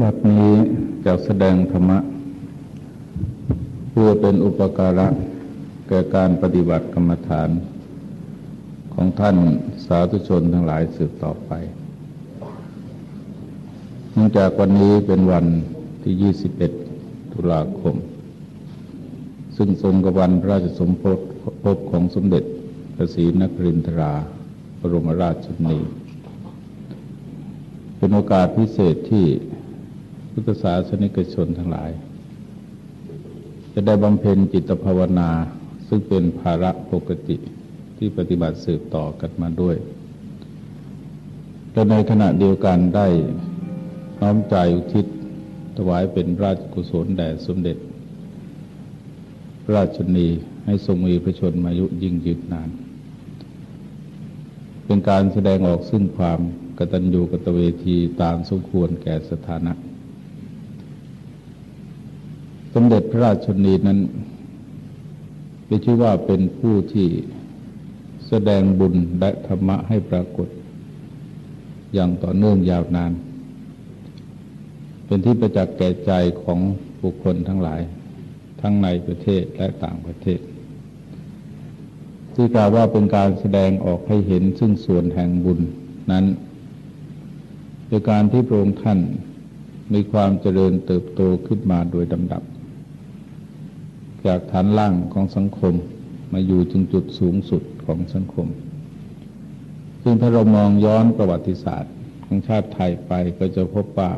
บัดนี้จะแสดงธรรมะ เพื่อเป็นอุปการะ แก่การปฏิบัติกรรมฐาน ของท่านสาธุชนทั้งหลายสืบต่อไป เนื่องจากวันนี้เป็นวันที่ 21 ตุลาคม ซึ่งทรงกับวันพระราชสมภพของสมเด็จพระศรีนครินทรา บรมราชชนนี เป็นโอกาสพิเศษที่พุทธศาสนิกชนทั้งหลาย จะได้บำเพ็ญจิตภาวนา ซึ่งเป็นภาระปกติที่ปฏิบัติสืบต่อกันมาด้วยและในขณะเดียวกันได้น้อมใจอุทิศถวายเป็นราชกุศลแด่สมเด็จราชชนีให้ทรงมีพระชนมายุยิ่งยืนนาน เป็นการแสดงออกซึ่งความ กตัญญูกตเวทีตามสมควรแก่สถานะ สมเด็จพระราชชนีนั้นได้ชื่อว่าเป็นผู้ที่แสดงบุญและธรรมะให้ปรากฏ อย่างต่อเนื่องยาวนาน เป็นที่ประจักษ์แก่ใจของบุคคลทั้งหลาย ทั้งในประเทศและต่างประเทศที่กล่าวว่าเป็นการแสดงออกให้เห็นซึ่งส่วนแห่งบุญนั้น โดยการที่พระองค์ท่านมีความเจริญเติบโตขึ้นมาโดยลำดับ จากฐานล่างของสังคมมาอยู่ถึงจุดสูงสุดของสังคม ซึ่งถ้าเรามองย้อนประวัติศาสตร์ของชาติไทยไปก็จะพบว่า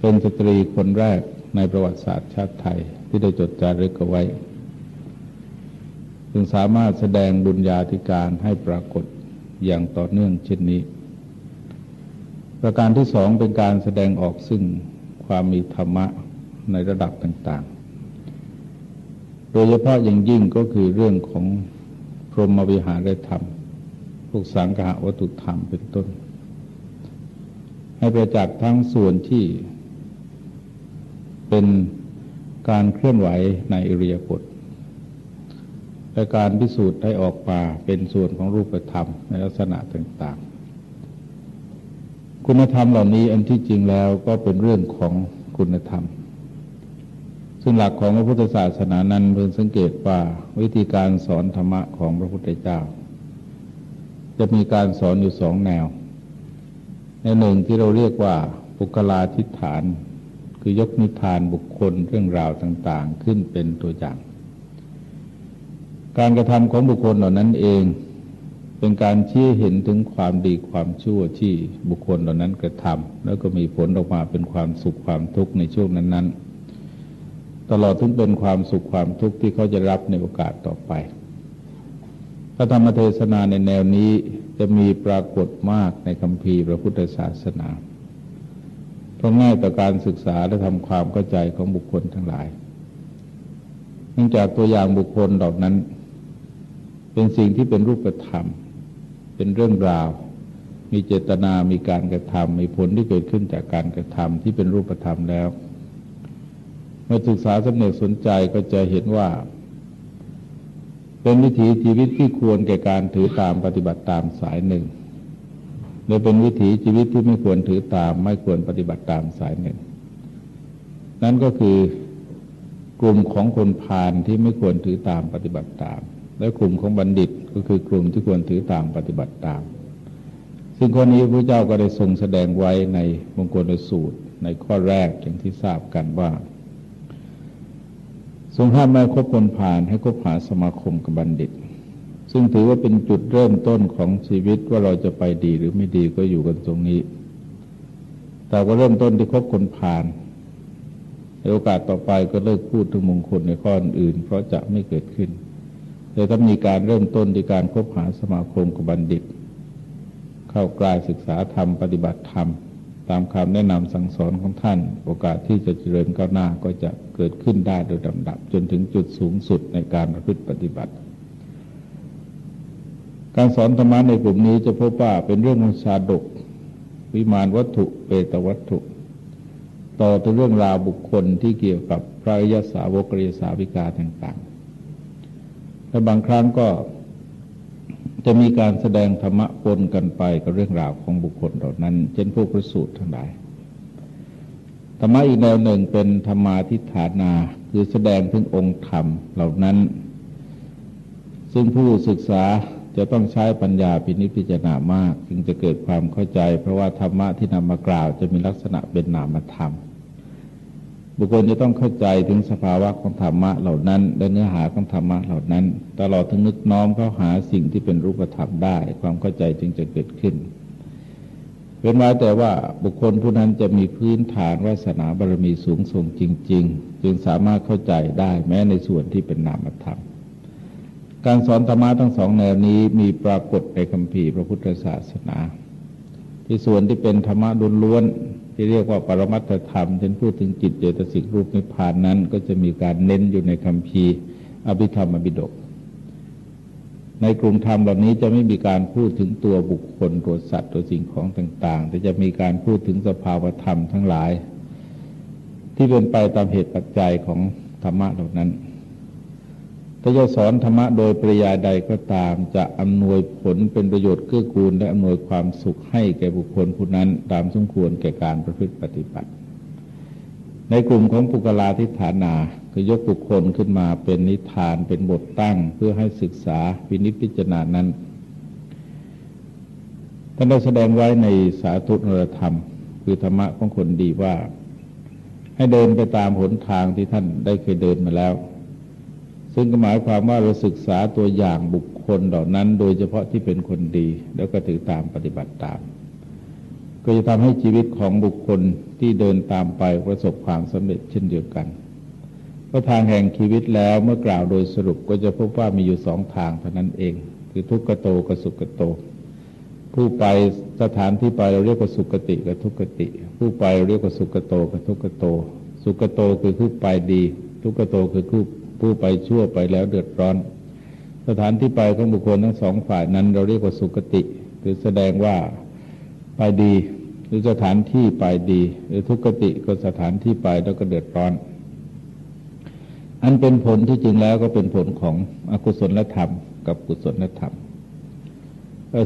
เป็นสตรีคนแรกในประวัติศาสตร์ชาติไทยที่ได้จดจารึกเอาไว้ ซึ่งสามารถแสดงบุญญาธิการให้ปรากฏอย่างต่อเนื่องเช่นนี้ ประการที่สองเป็นการแสดงออกซึ่งความมีธรรมะในระดับต่าง ๆ โดยเฉพาะอย่างยิ่งก็คือเรื่องของพรหมวิหารธรรม พวกสังฆวัตถุธรรมเป็นต้น ให้ประจักษ์ทั้งส่วนที่เป็นการเคลื่อนไหวในอิริยาบถและการพิสูจน์ให้ออกมาเป็นส่วนของรูปธรรมในลักษณะต่างๆ คุณธรรมเหล่านี้อันที่จริงแล้วก็เป็นเรื่องของคุณธรรม ซึ่งหลักของพระพุทธศาสนานั้นเพิ่งสังเกตว่าวิธีการสอนธรรมะของพระพุทธเจ้า จะมีการสอนอยู่สองแนว ในหนึ่งที่เราเรียกว่าปุกลาทิฏฐาน คือยกนิทานบุคคลเรื่องราวต่าง ๆ ขึ้นเป็นตัวอย่าง การกระทำของบุคคลเหล่านั้นเอง เป็นการชี้เห็นถึงความดีความชั่วที่บุคคลเหล่านั้นกระทำแล้วก็มีผลออกมาเป็นความสุขความทุกข์ในช่วงนั้นๆ ตลอดถึงเป็นความสุขความทุกข์ที่เขาจะรับในโอกาสต่อไป พระธรรมเทศนาในแนวนี้จะมีปรากฏมากในคำพีร์พระพุทธศาสนา เพราะง่ายต่อการศึกษาและทำความเข้าใจของบุคคลทั้งหลาย เนื่องจากตัวอย่างบุคคลเหล่านั้น เป็นสิ่งที่เป็นรูปธรรมเเป็นเรื่องราว มีเจตนามีการกระทำมีผลที่เกิดขึ้นจากการกระทำที่เป็นรูปธรรมแล้ว เมื่อศึกษาสำเนกสนใจก็จะเห็นว่า เป็นวิถีชีวิตที่ควรแก่การถือตามปฏิบัติตามสายหนึ่งหรือเป็นวิถีชีวิตที่ไม่ควรถือตาม ไม่ควรปฏิบัติตามสายหนึ่ง นั่นก็คือกลุ่มของคนพาลที่ไม่ควรถือตามปฏิบัติตาม และกลุ่มของบัณฑิต ก็คือกลุ่มที่ควรถือตามปฏิบัติตาม ซึ่งข้อนี้พระเจ้าก็ได้ทรงแสดงไว้ในมงคลสูตร ในข้อแรกอย่างที่ทราบกันว่า ทรงห้ามไม่คบคนผ่านให้คบหาสมาคมกับบัณฑิต ซึ่งถือว่าเป็นจุดเริ่มต้นของชีวิตว่าเราจะไปดีหรือไม่ดีก็อยู่กันตรงนี้ แต่ว่าเริ่มต้นที่คบคนผ่านในโอกาสต่อไปก็เลิกพูดถึงมงคลในข้ออื่น เพราะจะไม่เกิดขึ้น แต่ถ้ามีการเริ่มต้นในการคบหาสมาคมกับบัณฑิต เข้ากลายศึกษาธรรมปฏิบัติธรรม ตามคำแนะนำสั่งสอนของท่าน โอกาสที่จะเจริญก้าวหน้าก็จะเกิดขึ้นได้โดยลำดับ จนถึงจุดสูงสุดในการประพฤติปฏิบัติ การสอนธรรมะในกลุ่มนี้จะพบว่าเป็นเรื่องของชาดก วิมานวัตถุเปตวัตถุ ต่อตัวเรื่องราวบุคคลที่เกี่ยวกับพระยศาวกริยสาวิกาต่างๆ และบางครั้งก็จะมีการแสดงธรรมะปนกันไปกับเรื่องราวของบุคคลเหล่านั้น เช่นพวกพระสูตรทั้งหลายธรรมะอีกแนวหนึ่งเป็นธรรมาทิฏฐานา คือแสดงถึงองค์ธรรมเหล่านั้น ซึ่งผู้ศึกษาจะต้องใช้ปัญญาพินิจพิจารณามาก จึงจะเกิดความเข้าใจ เพราะว่าธรรมะที่นำมากล่าวจะมีลักษณะเป็นนามธรรม บุคคลจะต้องเข้าใจถึงสภาวะของธรรมะเหล่านั้น และเนื้อหาของธรรมะเหล่านั้น ตลอดถึงนึกน้อมเข้าหาสิ่งที่เป็นรูปธรรมได้ ความเข้าใจจึงจะเกิดขึ้นเป็นไว้แต่ว่าบุคคลผู้นั้นจะมีพื้นฐานวาสนาบารมีสูงส่งจริง ๆ จึงสามารถเข้าใจได้แม้ในส่วนที่เป็นนามธรรม การสอนธรรมะทั้งสองแนวนี้มีปรากฏในคำพีร์พระพุทธศาสนา ที่ส่วนที่เป็นธรรมะล้วน ที่เรียกว่าปรมัตถธรรมเช่นพูดถึงจิตเจตสิกรูปนิพพานนั้น ก็จะมีการเน้นอยู่ในคำพีอภิธรรมอภิดก ในกลุ่มธรรมเหล่านี้จะไม่มีการพูดถึงตัวบุคคลตัวสัตว์ตัวสิ่งของต่าง ๆ แต่จะมีการพูดถึงสภาวธรรมทั้งหลาย ที่เป็นไปตามเหตุปัจจัยของธรรมะเหล่านั้น ถ้าจะสอนธรรมะโดยปริยายใดก็ตาม จะอำนวยผลเป็นประโยชน์เกื้อกูล และอำนวยความสุขให้แก่บุคคลผู้นั้น ตามสมควรแก่การประพฤติปฏิบัติ ในกลุ่มของปุกลาทิฐานาคือยกบุคคลขึ้นมาเป็นนิทานเป็นบทตั้งเพื่อให้ศึกษาวินิจพิจารณานั้นท่านได้แสดงไว้ในสาธุนรธรรม คือธรรมะของคนดีว่า ให้เดินไปตามหนทางที่ท่านได้เคยเดินมาแล้ว ซึ่งก็หมายความว่าเราศึกษาตัวอย่างบุคคลเหล่านั้น โดยเฉพาะที่เป็นคนดี แล้วก็ถือตามปฏิบัติตาม ก็จะทำให้ชีวิตของบุคคลที่เดินตามไปประสบความสำเร็จเช่นเดียวกันก็ทางแห่งชีวิตแล้วเมื่อกล่าวโดยสรุปก็จะพบว่ามีอยู่สองทางเท่านั้นเอง คือทุกขโตกับสุขโต ผู้ไปสถานที่ไปเราเรียกว่าสุขติกับทุกขติ ผู้ไปเรียกว่าสุขโตกับทุกขโต สุขโตคือผู้ไปดี ทุกขโตคือผู้ ผู้ไปชั่วไปแล้วเดือดร้อน สถานที่ไปของบุคคลทั้งสองฝ่ายนั้น เราเรียกว่าสุกติ คือแสดงว่าไปดีหรือสถานที่ไปดี หรือทุกติก็สถานที่ไปแล้วก็เดือดร้อน อันเป็นผลที่จริงแล้วก็เป็นผลของอกุศลธรรม กับกุศลธรรม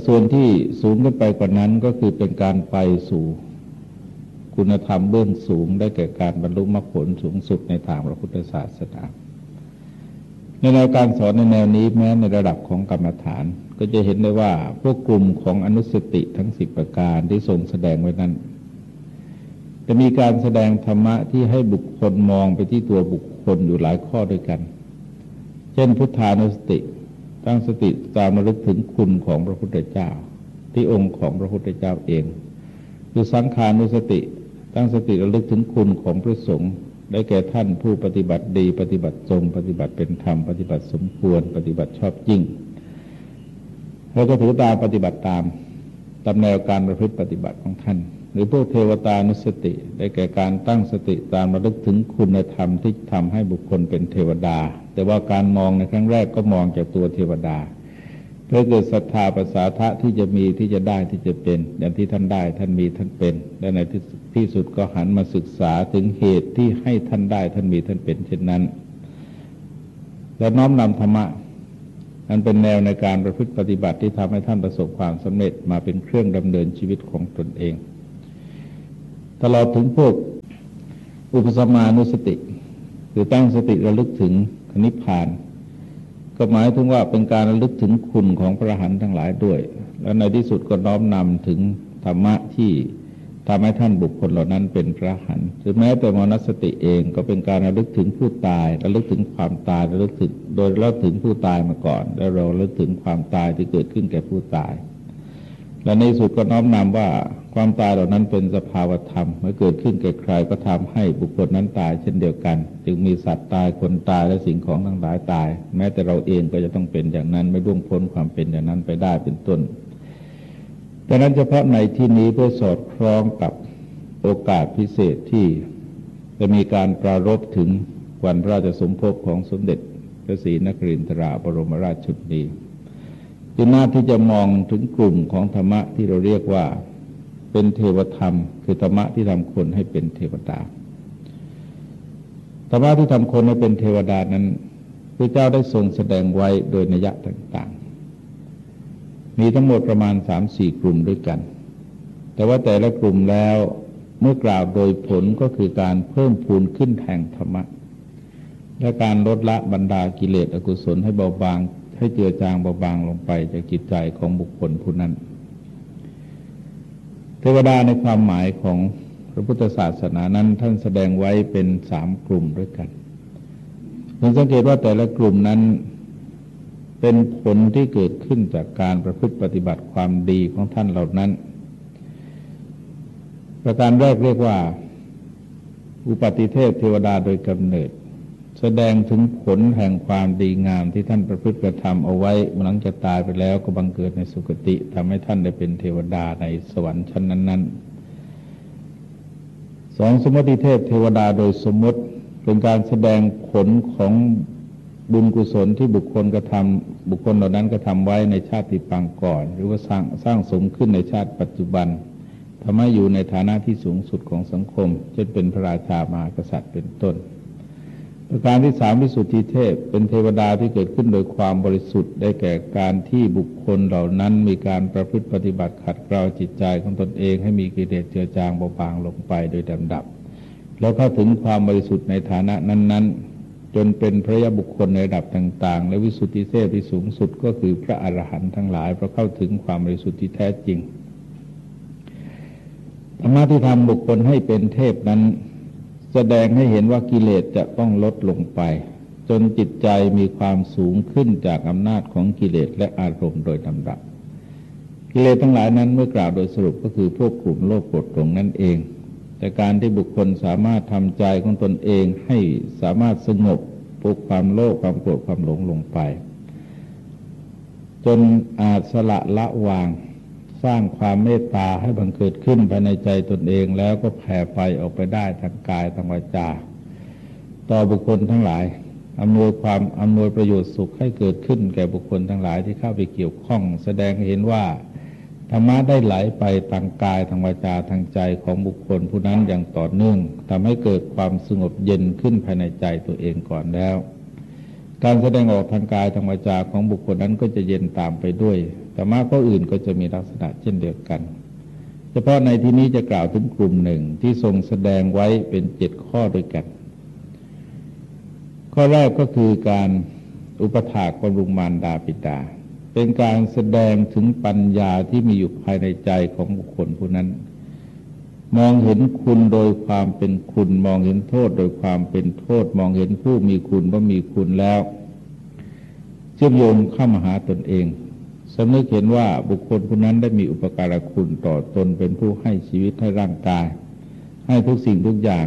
ส่วนที่สูงขึ้นไปกว่านั้นก็คือเป็นการไปสู่คุณธรรมเบื้องสูงได้แก่การบรรลุมรรคผลสูงสุดในทางพระพุทธศาสนา ในแนวการสอนในแนวนี้แม้ในระดับของกรรมฐาน ก็จะเห็นได้ว่าพวกกลุ่มของอนุสติทั้งสิบประการที่ทรงแสดงไว้นั้นจะมีการแสดงธรรมะที่ให้บุคคลมองไปที่ตัวบุคคลอยู่หลายข้อด้วยกัน เช่นพุทธานุสติ ตั้งสติตามระลึกถึงคุณของพระพุทธเจ้า ที่องค์ของพระพุทธเจ้าเอง คือสังขานุสติ ตั้งสติระลึกถึงคุณของพระสงฆ์ ได้แก่ท่านผู้ปฏิบัติดี ปฏิบัติทรงปฏิบัติเป็นธรรมปฏิบัติสมควร ปฏิบัติชอบจริงแล้วก็ถือตามปฏิบัติตามตามแนวการประพฤติปฏิบัติของท่าน หรือพวกเทวตานุสติ ได้แก่การตั้งสติตามระลึกถึงคุณธรรมที่ทำให้บุคคลเป็นเทวดา แต่ว่าการมองในครั้งแรกก็มองจากตัวเทวดา เธอเกิดศรัทธาภาษาทะที่จะมีที่จะได้ที่จะเป็นอย่างที่ท่านได้ท่านมีท่านเป็น และในที่สุดก็หันมาศึกษาถึงเหตุที่ให้ท่านได้ท่านมีท่านเป็น เช่นนั้น และน้อมนำธรรมะนั้นเป็นแนวในการประพฤติปฏิบัติที่ทำให้ท่านประสบความสำเร็จมาเป็นเครื่องดำเนินชีวิตของตนเอง ตลอดถึงพวกอุปสมานุสติคือตั้งสติระลึกถึงคณิพพาน ก็หมายถึงว่าเป็นการระลึกถึงคุณของพระหันทั้งหลายด้วย และในที่สุดก็น้อมนำถึงธรรมะที่ทำให้ท่านบุคคลเหล่านั้นเป็นพระหันหรือแม้แต่มนสติเองก็เป็นการระลึกถึงผู้ตายระลึกถึงความตายระลึกถึงโดยระลึกถึงผู้ตายมาก่อน แล้วเราระลึกถึงความตายที่เกิดขึ้นแก่ผู้ตาย และในสุดก็น้อมนำว่าความตายเหล่านั้นเป็นสภาวธรรม เมื่อเกิดขึ้นแก่ใครก็ทำให้บุคคลนั้นตายเช่นเดียวกัน จึงมีสัตว์ตายคนตายและสิ่งของทั้งหลายตาย แม้แต่เราเองก็จะต้องเป็นอย่างนั้น ไม่ร่วงพ้นความเป็นอย่างนั้นไปได้เป็นต้นแต่นั้นเฉพาะในที่นี้เพื่อสอดคล้องกับโอกาสพิเศษที่จะมีการปรารบถึงวันพระราชสมภพของสมเด็จพระศรีนครินทราบรมราชชุดนี้ จึงน่าที่จะมองถึงกลุ่มของธรรมะที่เราเรียกว่าเป็นเทวธรรม คือธรรมะที่ทำคนให้เป็นเทวดาธรรมะที่ทำคนให้เป็นเทวดานั้นพระเจ้าได้ทรงแสดงไว้โดยนัยต่างๆ มีทั้งหมดประมาณสามสี่กลุ่มด้วยกัน แต่ว่าแต่ละกลุ่มแล้วเมื่อกล่าวโดยผลก็คือการเพิ่มพูนขึ้นแห่งธรรมะและการลดละบรรดากิเลสอกุศลให้เบาบาง ให้เจือจางเบาบางลงไปจากจิตใจของบุคคลผู้นั้น เทวดาในความหมายของพระพุทธศาสนานั้นท่านแสดงไว้เป็นสามกลุ่มด้วยกันเราสังเกตว่าแต่ละกลุ่มนั้นเป็นผลที่เกิดขึ้นจากการประพฤติปฏิบัติความดีของท่านเหล่านั้น ประการแรกเรียกว่า อุปติเทพเทวดาโดยกำเนิด แสดงถึงผลแห่งความดีงามที่ท่านประพฤติกระทำเอาไว้หลังจะตายไปแล้วก็บังเกิดในสุคติทำให้ท่านได้เป็นเทวดาในสวรรค์ชั้นนั้น ๆ สองสมมติเทพเทวดาโดยสมมติเป็นการแสดงผลของบุญกุศลที่บุคคลกระทำบุคคลเหล่านั้นกระทาไว้ในชาติปางก่อน หรือว่าสร้างสร้างสมขึ้นในชาติปัจจุบันทำให้อยู่ในฐานะที่สูงสุดของสังคมเช่นเป็นพระราชามากษัตริย์เป็นต้น ประการที่สามวิสุทธิเทพ เป็นเทวดาที่เกิดขึ้นโดยความบริสุทธิ์ได้แก่การที่บุคคลเหล่านั้นมีการประพฤติปฏิบัติขัดเกลาจิตใจของตนเองให้มีกิเลสเจือจางเบาบางลงไปโดยลำดับ แล้วเข้าถึงความบริสุทธิ์ในฐานะนั้น ๆ จนเป็นพระยาบุคคลในระดับต่าง ๆ และวิสุทธิเทพที่สูงสุดก็คือพระอรหันต์ทั้งหลายเพราะเข้าถึงความบริสุทธิ์ที่แท้จริงธรรมะที่ทำบุคคลให้เป็นเทพนั้น แสดงให้เห็นว่ากิเลสจะต้องลดลงไป จนจิตใจมีความสูงขึ้นจากอำนาจของกิเลสและอารมณ์โดยลำดับ กิเลสทั้งหลายนั้นเมื่อกล่าวโดยสรุปก็คือพวกกลุ่มโลภโกรธหลงนั่นเอง แต่การที่บุคคลสามารถทำใจของตนเองให้สามารถสงบปลุกความโลภความโกรธความหลงลงไป จนอาจสละละวาง สร้างความเมตตาให้บังเกิดขึ้นภายในใจตนเองแล้วก็แผ่ไปออกไปได้ทางกายทางวาจา ต่อบุคคลทั้งหลายอำนวยความอำนวยประโยชน์สุขให้เกิดขึ้นแก่บุคคลทั้งหลายที่เข้าไปเกี่ยวข้อง แสดงเห็นว่าธรรมะได้ไหลไปทางกายทางวาจาทางใจของบุคคลผู้นั้นอย่างต่อเนื่องทำให้เกิดความสงบเย็นขึ้นภายในใจตัวเองก่อนแล้ว การแสดงออกทางกายทางวาจาของบุคคลนั้นก็จะเย็นตามไปด้วยธรรมะข้ออื่นก็จะมีลักษณะเช่นเดียวกัน เฉพาะในที่นี้จะกล่าวถึงกลุ่มหนึ่งที่ทรงแสดงไว้เป็นเจ็ดข้อด้วยกัน ข้อแรกก็คือการอุปถากบำรุงมารดาปิดา เป็นการแสดงถึงปัญญาที่มีอยู่ภายในใจของบุคคลผู้นั้น มองเห็นคุณโดยความเป็นคุณ มองเห็นโทษโดยความเป็นโทษ มองเห็นผู้มีคุณว่ามีคุณแล้วเชื่อมโยงเข้ามาหาตนเองสำนึกเห็นว่าบุคคลผู้นั้นได้มีอุปการะคุณต่อตนเป็นผู้ให้ชีวิตให้ร่างกาย ให้ทุกสิ่งทุกอย่าง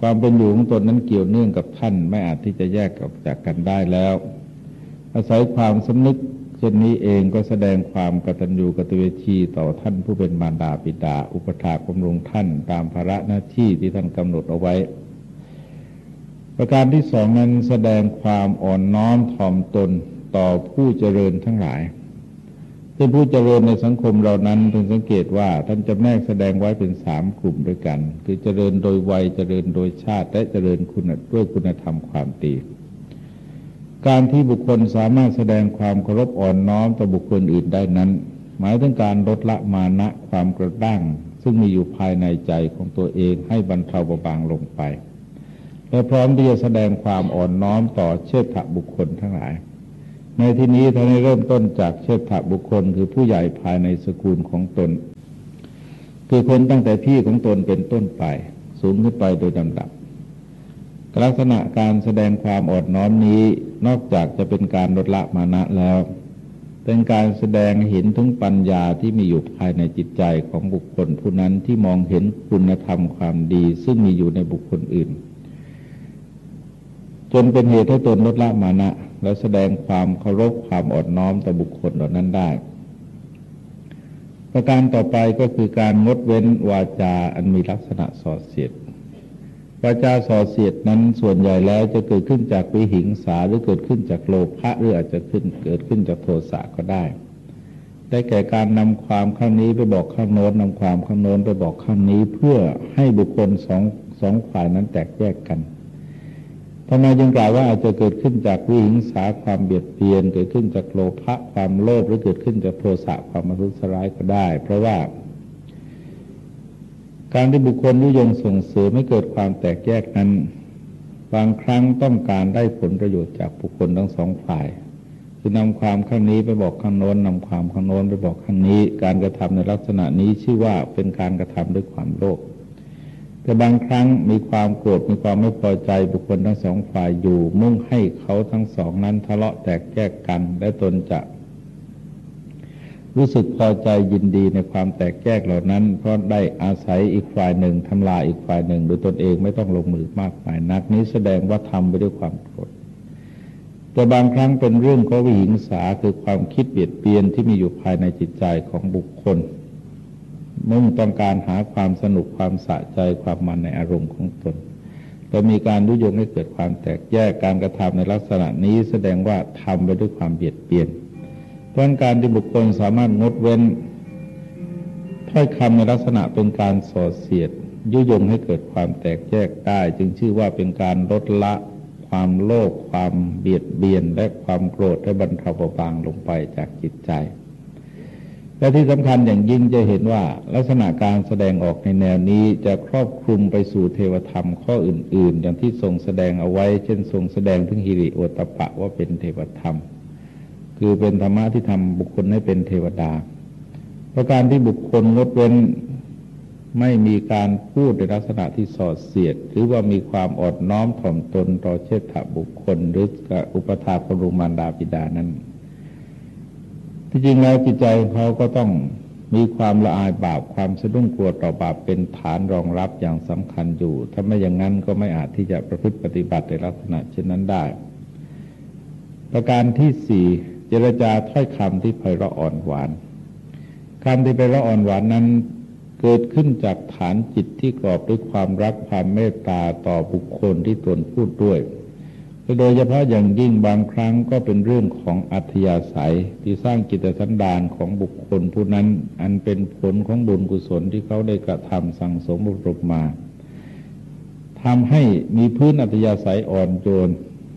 ความเป็นอยู่ของตนนั้นเกี่ยวเนื่องกับท่าน ไม่อาจที่จะแยกออกจากกันได้แล้ว อาศัยความสำนึก เช่นนี้เองก็แสดงความกตัญญูกตเวทีต่อท่านผู้เป็นมารดาปิดา อุปถากบำรุงท่านตามภาระหน้าที่ที่ท่านกำหนดเอาไว้ ประการที่สองนั้นแสดงความอ่อนน้อมถ่อมตนต่อผู้เจริญทั้งหลายซึ่งผู้เจริญในสังคมเรานั้นเพิ่งสังเกตว่าท่านจะแนกแสดงไว้เป็นสามกลุ่มด้วยกัน คือเจริญโดยวัยเจริญโดยชาติและเจริญคุณด้วยคุณธรรมความดี การที่บุคคลสามารถแสดงความเคารพอ่อนน้อมต่อบุคคลอื่นได้นั้น หมายถึงการลดละมานะความกระด้าง ซึ่งมีอยู่ภายในใจของตัวเองให้บรรเทาเบาบางลงไป และพร้อมที่จะแสดงความอ่อนน้อมต่อเชิดถบุคคลทั้งหลาย ในที่นี้ท่านเริ่มต้นจากเชิดถบุคคล คือผู้ใหญ่ภายในสกุลของตน คือคนตั้งแต่พี่ของตนเป็นต้นไป สูงขึ้นไปโดยลำดับ ลักษณะการแสดงความอดน้อมนี้นอกจากจะเป็นการลดละมานะแล้ว เป็นการแสดงเห็นถึงปัญญาที่มีอยู่ภายในจิตใจของบุคคลผู้นั้นที่มองเห็นคุณธรรมความดี ซึ่งมีอยู่ในบุคคลอื่น จนเป็นเหตุให้ตนลดละมานะ และแสดงความเคารพความอดน้อมต่อบุคคลเหล่านั้นได้ ประการต่อไปก็คือการงดเว้นวาจาอันมีลักษณะสอดเสียด วาจาส่อเสียดนั้นส่วนใหญ่แล้วจะเกิดขึ้นจากวิหิงสาหรือเกิดขึ้นจากโลภะหรืออาจจะขึ้นเกิดขึ้นจากโทสะก็ได้ ได้แก่การนำความข้างนี้ไปบอกข้างโน้นนำความข้างโน้นไปบอกข้างนี้เพื่อให้บุคคลสองสองฝ่ายนั้นแตกแยกกันทำไมจึงกล่าวว่าอาจจะเกิดขึ้นจากวิหิงสาความเบียดเบียน เกิดขึ้นจากโลภะความโลภหรือเกิดขึ้นจากโทสะความมรุสร้ายก็ได้ เพราะว่า การที่บุคคลยุยงส่งเสริมไม่เกิดความแตกแยกนั้น บางครั้งต้องการได้ผลประโยชน์จากบุคคลทั้งสองฝ่าย คือนำความข้างนี้ไปบอกข้างโน้นนำความข้างโน้นไปบอกข้างนี้ การกระทำในลักษณะนี้ชื่อว่าเป็นการกระทำด้วยความโลภแต่บางครั้งมีความโกรธมีความไม่พอใจบุคคลทั้งสองฝ่ายอยู่ มุ่งให้เขาทั้งสองนั้นทะเลาะแตกแยกกัน และตนจะ รู้สึกพอใจยินดีในความแตกแยกเหล่านั้น เพราะได้อาศัยอีกฝ่ายหนึ่งทำลายอีกฝ่ายหนึ่ง โดยตนเองไม่ต้องลงมือมากมายนัก นี้แสดงว่าทำไปด้วยความโกรธแต่บางครั้งเป็นเรื่องของวิหิงสาคือความคิดเบียดเบียนที่มีอยู่ภายในจิตใจของบุคคล มุ่งต้องการหาความสนุกความสะใจความมันในอารมณ์ของตนแต่มีการยุยงให้เกิดความแตกแยกการกระทำในลักษณะนี้แสดงว่าทำไปด้วยความเบียดเบียน เพราะการที่บุคคลสามารถงดเว้นถ้อยคำในลักษณะเป็นการส่อเสียด ยุยงให้เกิดความแตกแยกได้ จึงชื่อว่าเป็นการลดละความโลภความเบียดเบียนและความโกรธให้บรรเทาเบาบางลงไปจากจิตใจ และที่สำคัญอย่างยิ่งจะเห็นว่าลักษณะการแสดงออกในแนวนี้จะครอบคลุมไปสู่เทวธรรมข้ออื่น ๆ อย่างที่ทรงแสดงเอาไว้ เช่นทรงแสดงถึงฮิริโอตปะว่าเป็นเทวธรรม คือเป็นธรรมะที่ทำบุคคลให้เป็นเทวดา ประการที่บุคคลงดเว้นไม่มีการพูดในลักษณะที่สอดเสียด หรือว่ามีความอดน้อมถ่อมตนต่อเชษฐบุคคล หรืออุปถาพรุมารดาบิดานั้น ที่จริงแล้วจิตใจของเขาก็ต้องมีความละอายบาปความสะดุ้งกลัวต่อบาปเป็นฐานรองรับอย่างสำคัญอยู่ ถ้าไม่อย่างนั้นก็ไม่อาจที่จะประพฤติปฏิบัติในลักษณะเช่นนั้นได้ ประการที่สี่ เจรจาถ้อยคำที่ไพเราะอ่อนหวานคำที่ไพเราะอ่อนหวานนั้นเกิดขึ้นจากฐานจิตที่กรอบด้วยความรักความเมตตาต่อบุคคลที่ตนพูดด้วยโดยเฉพาะอย่างยิ่งบางครั้งก็เป็นเรื่องของอัธยาศัยที่สร้างจิตสันดานของบุคคลผู้นั้น อันเป็นผลของบุญกุศลที่เขาได้กระทำสั่งสมบุรมาทำให้มีพื้นอัธยาศัยอ่อนโยน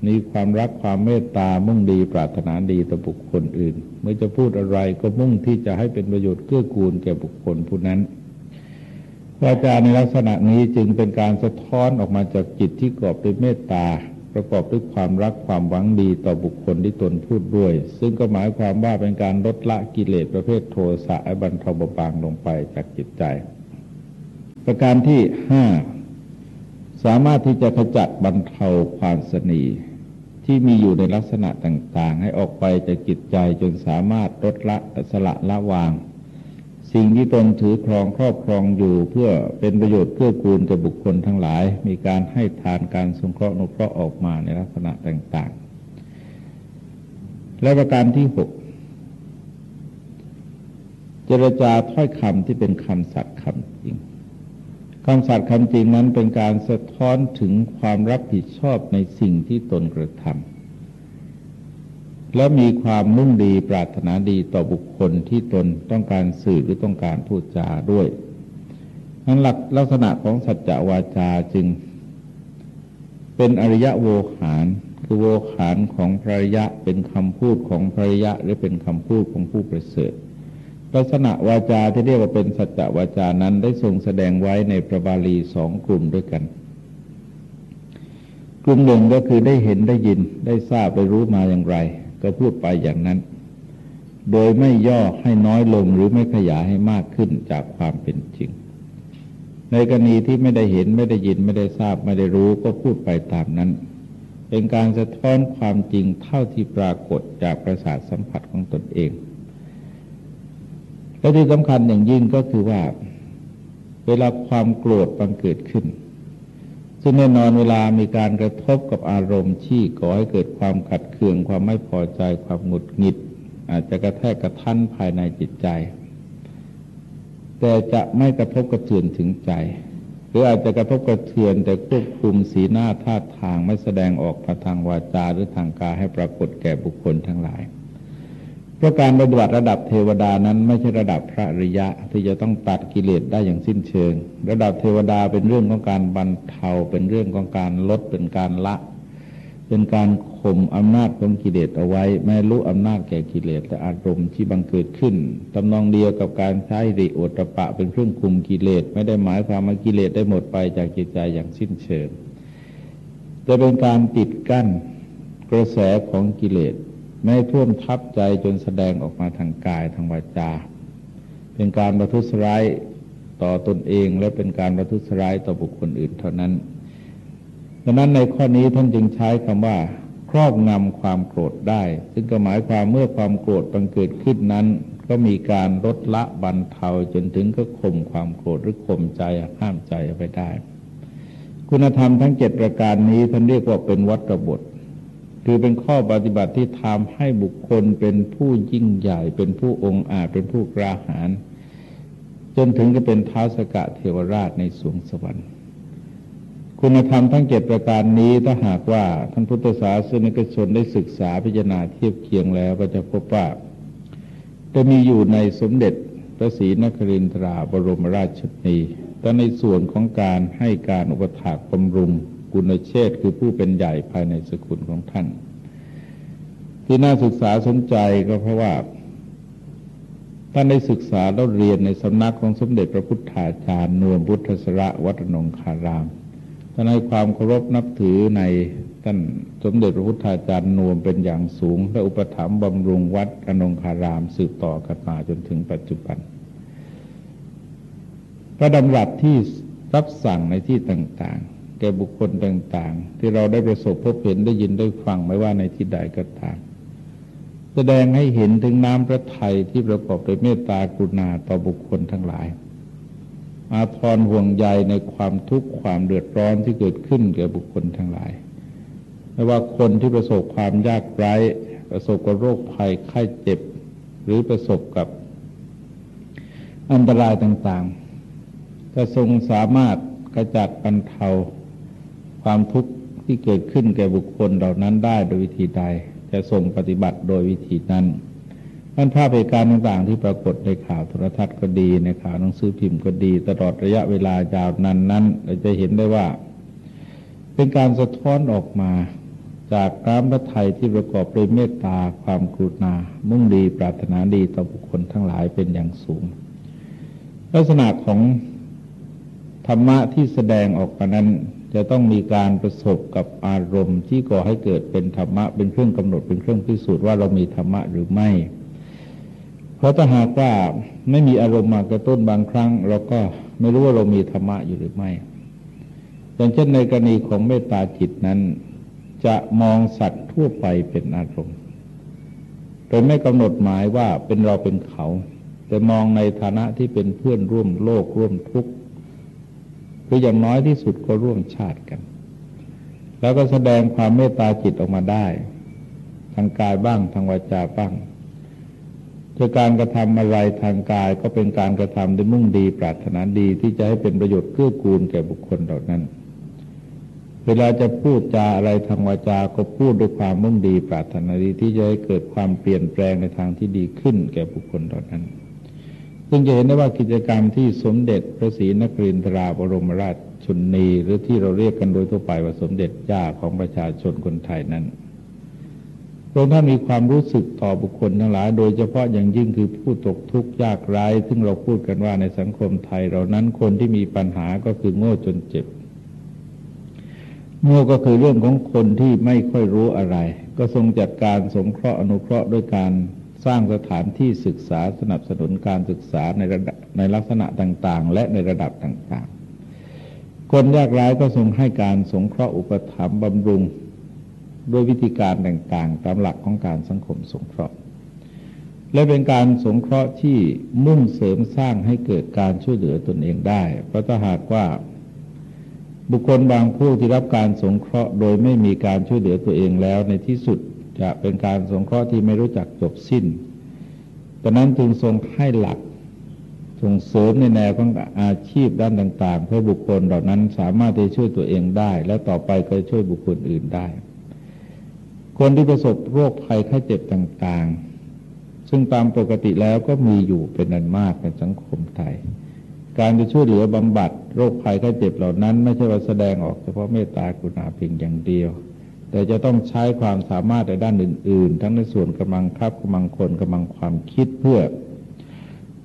มีความรักความเมตตามุ่งดีปรารถนาดีต่อบุคคลอื่น เมื่อจะพูดอะไรก็มุ่งที่จะให้เป็นประโยชน์เกื้อกูลแก่บุคคลผู้นั้นวาจาในลักษณะนี้จึงเป็นการสะท้อนออกมาจากจิตที่กรอบด้วยเมตตา ประกอบด้วยความรักความหวังดีต่อบุคคลที่ตนพูดด้วย ซึ่งก็หมายความว่าเป็นการลดละกิเลสประเภทโทสะบรรเทาบบางลงไปจากจิตใจ ประการที่ห้าสามารถที่จะขจัดบรรเทาความสนี ที่มีอยู่ในลักษณะต่าง ๆ ให้ออกไปจากจิตใจจนสามารถลดละสละละวาง สิ่งที่ตนถือครองครอบครองอยู่เพื่อเป็นประโยชน์เพื่อกูลกับบุคคลทั้งหลาย มีการให้ทานการสงเคราะห์นุเคราะห์ออกมาในลักษณะต่าง ๆ และประการที่หกเจรจาถ้อยคำที่เป็นคำสัตย์คำจริง คำสัตย์คำจริงนั้นเป็นการสะท้อนถึงความรับผิดชอบในสิ่งที่ตนกระทำและมีความมุ่งดีปรารถนาดีต่อบุคคลที่ตนต้องการสื่อหรือต้องการพูดจาด้วยนั้นหลักลักษณะของสัจจวาจาจึง เป็นอริยะโวหารคือโวหารของพระยะเป็นคำพูดของพระยะหรือเป็นคำพูดของผู้ประเสริฐ ลักษณะวาจาที่เรียกว่าเป็นสัจจวาจานั้นได้ทรงแสดงไว้ในพระบาลีสองกลุ่มด้วยกัน กลุ่มหนึ่งก็คือได้เห็นได้ยินได้ทราบได้รู้มาอย่างไร ก็พูดไปอย่างนั้น โดยไม่ย่อให้น้อยลงหรือไม่ขยายให้มากขึ้นจากความเป็นจริง ในกรณีที่ไม่ได้เห็นไม่ได้ยินไม่ได้ทราบไม่ได้รู้ก็พูดไปตามนั้น เป็นการสะท้อนความจริงเท่าที่ปรากฏจากประสาทสัมผัสของตนเอง และที่สำคัญอย่างยิ่งก็คือว่า เวลาความโกรธบังเกิดขึ้น ซึ่งแน่นอนเวลามีการกระทบกับอารมณ์ที่ก่อให้เกิดความขัดเคือง ความไม่พอใจ ความหงุดหงิด อาจจะกระแทกกระทันภายในจิตใจ แต่จะไม่กระทบกระเทือนถึงใจ หรืออาจจะกระทบกระเทือนแต่ควบคุมสีหน้าท่าทางไม่แสดงออกทางวาจาหรือทางกายให้ปรากฏแก่บุคคลทั้งหลาย เพราะการปฏิบัติระดับเทวดานั้นไม่ใช่ระดับพระริยะที่จะต้องตัดกิเลสได้อย่างสิ้นเชิง ระดับเทวดาเป็นเรื่องของการบรรเทาเป็นเรื่องของการลดเป็นการละ เป็นการข่มอำนาจของกิเลสเอาไว้แม้รู้อำนาจแก่กิเลสและอารมณ์ที่บังเกิดขึ้นตำนองเดียวกับการใช้ริโอตปะเป็นเครื่องคุมกิเลสไม่ได้หมายความว่ากิเลสได้หมดไปจากจิตใจอย่างสิ้นเชิงแต่เป็นการติดกั้นกระแสของกิเลส ไม่ท่วมทับใจจนแสดงออกมาทางกายทางวาจา เป็นการประทุษร้ายต่อตนเองและเป็นการประทุษร้ายต่อบุคคลอื่นเท่านั้นดังนั้นในข้อนี้ท่านจึงใช้คำว่า ครอบงำความโกรธได้ ซึ่งก็หมายความเมื่อความโกรธบังเกิดขึ้นนั้น ก็มีการลดละบันเทาจนถึงก็ข่มความโกรธหรือข่มใจห้ามใจเอาไปได้ คุณธรรมทั้งเจ็ดประการนี้ท่านเรียกว่าเป็นวัตบท คือเป็นข้อปฏิบัติที่ทำให้บุคคลเป็นผู้ยิ่งใหญ่ เป็นผู้องอาจเป็นผู้กราหาญจนถึงจะเป็นท้าวสกะเทวราชในสวงสวรรค์ คุณธรรมทั้งเจ็ดประการนี้ถ้าหากว่าท่านพุทธศาสนิกชนได้ศึกษาพิจารณาเทียบเคียงแล้วก็จะพบว่าจะมีอยู่ในสมเด็จพระศรีนครินทราบรมราชชนีแต่ในส่วนของการให้การอุปถากบำรุง กุณเชษคือผู้เป็นใหญ่ภายในสกุลของท่าน ที่น่าศึกษาสนใจก็เพราะว่า ท่านได้ศึกษาแล้วเรียนในสำนักของสมเด็จพระพุทธาจารย์นวมพุทธสระวัดนงคารามท่านให้ความเคารพนับถือในท่านสมเด็จพระพุทธาจารย์นวมเป็นอย่างสูง และอุปถัมภ์บำรุงวัดอนงคารามสืบต่อกันมาจนถึงปัจจุบัน พระดำรัสที่รับสั่งในที่ต่างๆ แก่บุคคลต่างๆ ที่เราได้ประสบพบเห็นได้ยินได้ฟังไม่ว่าในที่ใดก็ตาม แสดงให้เห็นถึงน้ำพระทัยที่ประกอบด้วยเมตตากรุณาต่อบุคคลทั้งหลาย อาทรห่วงใยในความทุกข์ความเดือดร้อนที่เกิดขึ้นแก่บุคคลทั้งหลาย ไม่ว่าคนที่ประสบความยากไร้ ประสบกับโรคภัยไข้เจ็บ หรือประสบกับอันตรายต่างๆ จะทรงสามารถกระจัดบรรเทา ความทุกข์ที่เกิดขึ้นแก่บุคคลเหล่านั้นได้โดยวิธีใดจะทรงปฏิบัติโดยวิธีนั้นท่นภาพเหตุการณ์ต่าง ๆ ที่ปรากฏในข่าวโทรทัศน์ก็ดีในข่าวหนังสือพิมพ์ก็ดี ตลอดระยะเวลายาวนานนั้น เราจะเห็นได้ว่า เป็นการสะท้อนออกมาจากกามพระไทยที่ประกอบด้วยเมตตาความกรุณา มุ่งดีปรารถนาดีต่อบุคคลทั้งหลายเป็นอย่างสูง ลักษณะของธรรมะที่แสดงออกมานั้น จะต้องมีการประสบกับอารมณ์ที่ก่อให้เกิดเป็นธรรมะเป็นเครื่องกำหนดเป็นเครื่องพิสูจน์ว่าเรามีธรรมะหรือไม่ เพราะถ้าหากว่าไม่มีอารมณ์มากระตุ้นบางครั้ง เราก็ไม่รู้ว่าเรามีธรรมะอยู่หรือไม่ อย่างเช่นในกรณีของเมตตาจิตนั้น จะมองสัตว์ทั่วไปเป็นอารมณ์โดยไม่กำหนดหมายว่าเป็นเราเป็นเขา แต่มองในฐานะที่เป็นเพื่อนร่วมโลกร่วมทุกข์ คืออย่างน้อยที่สุดก็ร่วมชาติกัน แล้วก็แสดงความเมตตาจิตออกมาได้ ทางกายบ้างทางวาจาบ้างคือการกระทำอะไรทางกายก็เป็นการกระทำด้วยมุ่งดีปรารถนาดีที่จะให้เป็นประโยชน์เกื้อกูลแก่บุคคลเหล่านั้น เวลาจะพูดจาอะไรทางวาจาก็พูดด้วยความมุ่งดีปรารถนาดีที่จะให้เกิดความเปลี่ยนแปลงในทางที่ดีขึ้นแก่บุคคลเหล่านั้น ซึ่งจะเห็นได้ว่ากิจกรรมที่สมเด็จพระศรีนครินทราบรมราชชนี หรือที่เราเรียกกันโดยทั่วไปว่าสมเด็จย่าของประชาชนคนไทยนั้นพระองค์ท่านมีความรู้สึกต่อบุคคลทั้งหลาย โดยเฉพาะอย่างยิ่งคือผู้ตกทุกข์ยากไร้ซึ่งเราพูดกันว่าในสังคมไทยเรานั้นคนที่มีปัญหาก็คือโง่จนเจ็บ โง่ก็คือเรื่องของคนที่ไม่ค่อยรู้อะไร ก็ทรงจัดการสงเคราะห์อนุเคราะห์ด้วยการ สร้างสถานที่ศึกษาสนับสนุนการศึกษาในระดับในลักษณะต่างๆ และในระดับต่างๆ คนยากไร้ก็ทรงให้การสงเคราะห์อุปถัมภ์บำรุงด้วยวิธีการต่างๆ ตามหลักของการสังคมสงเคราะห์ และเป็นการสงเคราะห์ที่มุ่งเสริมสร้างให้เกิดการช่วยเหลือตนเองได้ เพราะถ้าหากว่าบุคคลบางผู้ที่รับการสงเคราะห์ โดยไม่มีการช่วยเหลือตัวเองแล้วในที่สุด จะเป็นการสงเคราะห์ที่ไม่รู้จักจบสิ้นดังนั้นจึงทรงให้หลักส่งเสริมในแนวของอาชีพด้านต่างๆ เพื่อบุคคลเหล่านั้นสามารถที่ช่วยตัวเองได้ และต่อไปก็ช่วยบุคคลอื่นได้ คนที่ประสบโรคภัยไข้เจ็บต่างๆ ซึ่งตามปกติแล้วก็มีอยู่เป็นนันมากในสังคมไทย การจะช่วยเหลือบำบัด โรคภัยไข้เจ็บเหล่านั้น ไม่ใช่ว่าแสดงออกเฉพาะเมตตากรุณาเพียงอย่างเดียว แต่จะต้องใช้ความสามารถในด้านอื่น ๆ ทั้งในส่วนกำลังครับกำลังคนกำลังความคิดเพื่อ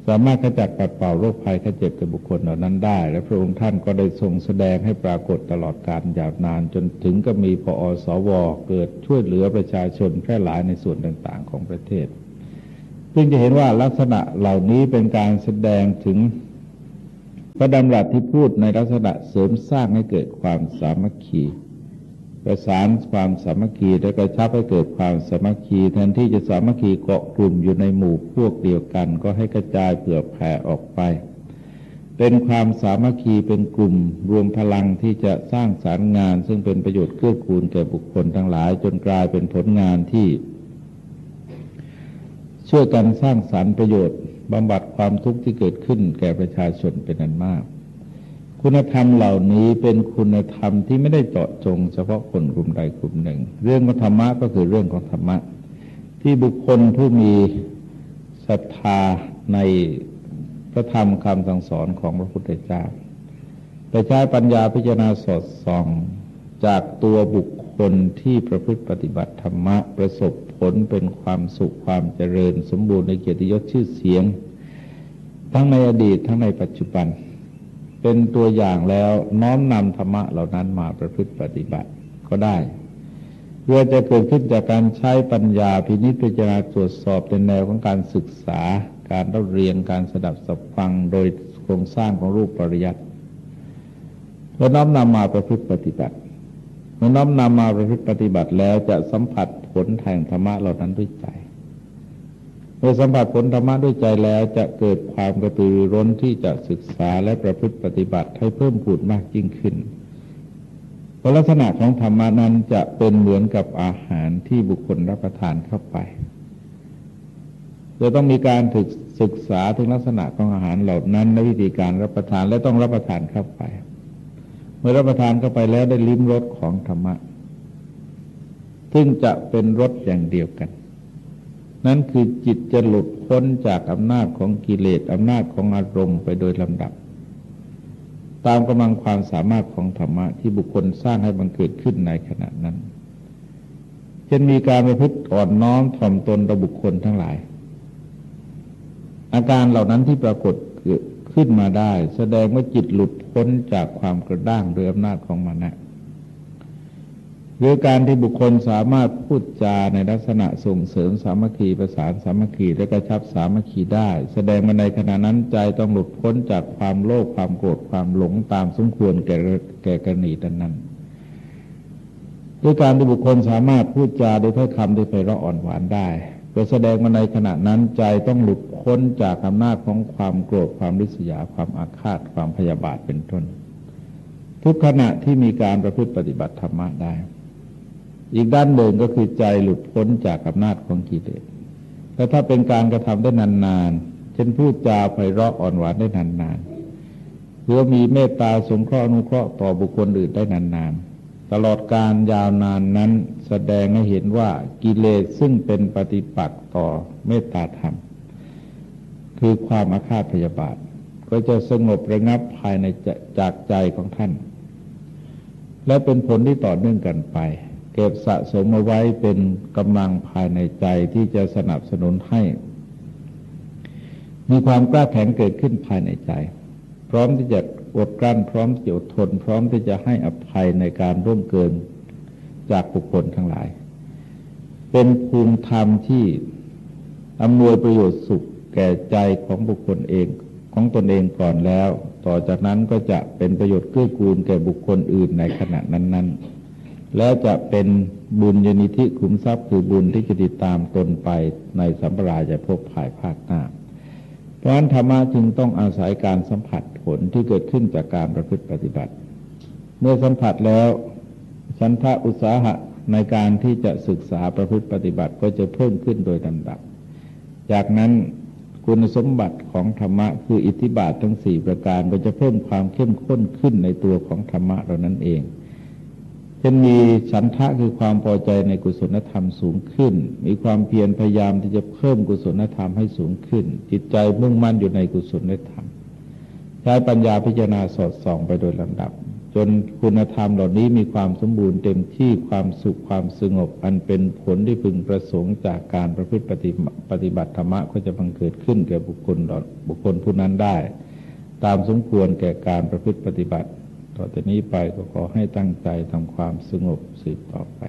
สามารถขจัดปัดเป่าโรคภัยไข้เจ็บกับบุคคลเหล่านั้นได้ และพระองค์ท่านก็ได้ทรงแสดงให้ปรากฏตลอดการยาวนาน จนถึงก็มีพออสวเกิดช่วยเหลือประชาชนแพร่หลายในส่วนต่าง ๆ ของประเทศ ซึ่งจะเห็นว่าลักษณะเหล่านี้เป็นการแสดงถึงพระดำรัสที่พูดในลักษณะเสริมสร้างให้เกิดความสามัคคี ประสานความสามัคคีและกระชับให้เกิดความสามัคคีแทนที่จะสามัคคีเกาะกลุ่มอยู่ในหมู่พวกเดียวกัน ก็ให้กระจายเผื่อแผ่ออกไป เป็นความสามัคคีเป็นกลุ่มรวมพลังที่จะสร้างสารงาน ซึ่งเป็นประโยชน์เกื้อกูลแก่บุคคลทั้งหลาย จนกลายเป็นผลงานที่ช่วยกันสร้างสารรค์ประโยชน์บำบัดความทุกข์ที่เกิดขึ้นแก่ประชาชนเป็นอันมาก คุณธรรมเหล่านี้เป็นคุณธรรมที่ไม่ได้เจาะจง เฉพาะคนกลุ่มใดกลุ่มหนึ่ง เรื่องของธรรมะก็คือเรื่องของธรรมะ ที่บุคคลผู้มีศรัทธาในพระธรรมคำสั่งสอนของพระพุทธเจ้าไปใช้ปัญญาพิจารณาสอดส่องจากตัวบุคคลที่ประพฤติปฏิบัติธรรมะประสบผลเป็นความสุขความเจริญ สมบูรณ์ในเกียรติยศชื่อเสียง ทั้งในอดีตทั้งในปัจจุบัน เป็นตัวอย่างแล้วน้อมนำธรรมะเหล่านั้นมาประพฤติปฏิบัติก็ได้เพื่อจะเกิดขึ้นจากการใช้ปัญญาพินิจพิจารณาตรวจสอบเป็นแนวของการศึกษา การเรียนการสดับสับฟังโดยโครงสร้างของรูปปริยัติแล้วน้อมนำมาประพฤติปฏิบัติเมื่อน้อมนำมาประพฤติปฏิบัติแล้วจะสัมผัสผลแห่งธรรมะเหล่านั้นด้วยใจ มื่อสัมผัสผลธรรมะด้วยใจแล้วจะเกิดความกระตือรือร้นที่จะศึกษาและประพฤติปฏิบัติให้เพิ่มพูดมากยิ่งขึ้นเพราะลักษณะของธรรมะนั้นจะเป็นเหมือนกับอาหารที่บุคคลรับประทานเข้าไปจะต้องมีการถึกศึกษาถึงลักษณะของอาหารเหล่านั้นและวิธีการรับประทานและต้องรับประทานเข้าไป เมื่อรับประทานเข้าไปแล้วได้ลิ้มรสของธรรมะ ซึ่งจะเป็นรสอย่างเดียวกัน นั่นคือจิตจะหลุดพ้นจากอำนาจของกิเลสอำนาจของอารมณ์ไปโดยลำดับ ตามกำลังความสามารถของธรรมะที่บุคคลสร้างให้บังเกิดขึ้นในขณะนั้นเช่นมีการประพฤติอ่อนน้อมถ่อมตนต่อบุคคลทั้งหลาย อาการเหล่านั้นที่ปรากฏเกิดขึ้นมาได้ แสดงว่าจิตหลุดพ้นจากความกระด้างโดยอำนาจของมานะ หรือการที่บุคคลสามารถพูดจาในลักษณะส่งเสริมสามัคคีประสานสามัคคีและกระชับสามัคคีได้ แสดงมาในขณะนั้นใจต้องหลุดพ้นจากความโลภความโกรธความหลงตามสมควรแก่แก่กรณีดังนั้นด้วยการที่บุคคลสามารถพูดจาโดยถ้อยคำที่ไพเราะอ่อนหวานได้ก็แสดงมาในขณะนั้นใจต้องหลุดพ้นจากอำนาจของความโกรธความริษยาความอาฆาตความพยาบาทเป็นต้น ทุกขณะที่มีการประพฤติปฏิบัติธรรมะได้ อีกด้านหนึ่งก็คือใจหลุดพ้นจากอำนาจของกิเลสแต่ถ้าเป็นการกระทำได้นานๆ เช่นพูดจาไพเราะอ่อนหวานได้นานๆหรือมีเมตตาสงเคราะห์อนุเคราะห์ต่อบุคคลอื่นได้นานๆ ตลอดการยาวนานนั้นแสดงให้เห็นว่ากิเลสซึ่งเป็นปฏิปักษ์ต่อเมตตาธรรม คือความอาฆาตพยาบาท ก็จะสงบระงับภายในจากใจของท่าน และเป็นผลที่ต่อเนื่องกันไป เก็บสะสมเอาไว้เป็นกำลังภายในใจที่จะสนับสนุนให้ มีความกล้าแข็งเกิดขึ้นภายในใจ พร้อมที่จะอดกลั้นพร้อมที่จะอดทน พร้อมที่จะให้อภัยในการร่วมเกินจากบุคคลทั้งหลาย เป็นภูมิธรรมที่อำนวยประโยชน์สุขแก่ใจของบุคคลเองของตนเองก่อนแล้ว ต่อจากนั้นก็จะเป็นประโยชน์เกื้อกูลแก่บุคคลอื่นในขณะนั้น ๆ แล้วจะเป็นบุญยนิธิขุมทรัพย์คือบุญที่จะติดตามตนไปในสัมปราจะพบภายภาคหน้า เพราะฉะนั้นธรรมะจึงต้องอาศัยการสัมผัสผลที่เกิดขึ้นจากการประพฤติปฏิบัติ เมื่อสัมผัสแล้วฉันทะอุตสาหะในการที่จะศึกษาประพฤติปฏิบัติก็จะเพิ่มขึ้นโดยลำดับ จากนั้นคุณสมบัติของธรรมะคืออิทธิบาททั้งสี่ประการก็จะเพิ่มความเข้มข้นขึ้นในตัวของธรรมะเรานั้นเอง ช่นมีฉันทะคือความพอใจในกุศลธรรมสูงขึ้น มีความเพียรพยายามที่จะเพิ่มกุศลธรรมให้สูงขึ้น จิตใจมุ่งมั่นอยู่ในกุศลธรรม ใช้ปัญญาพิจารณาสอดส่องไปโดยลำดับ จนคุณธรรมเหล่านี้มีความสมบูรณ์เต็มที่ความสุขความสงบ อันเป็นผลที่พึงประสงค์จากการประพฤติปฏิปฏิบัติธรรมะก็จะบังเกิดขึ้นแก่บุคคลบุคคลผู้นั้นได้ ตามสมควรแก่การประพฤติปฏิบัติ ต่อจากนี้ไปก็ขอให้ตั้งใจทำความสงบสืบต่อไป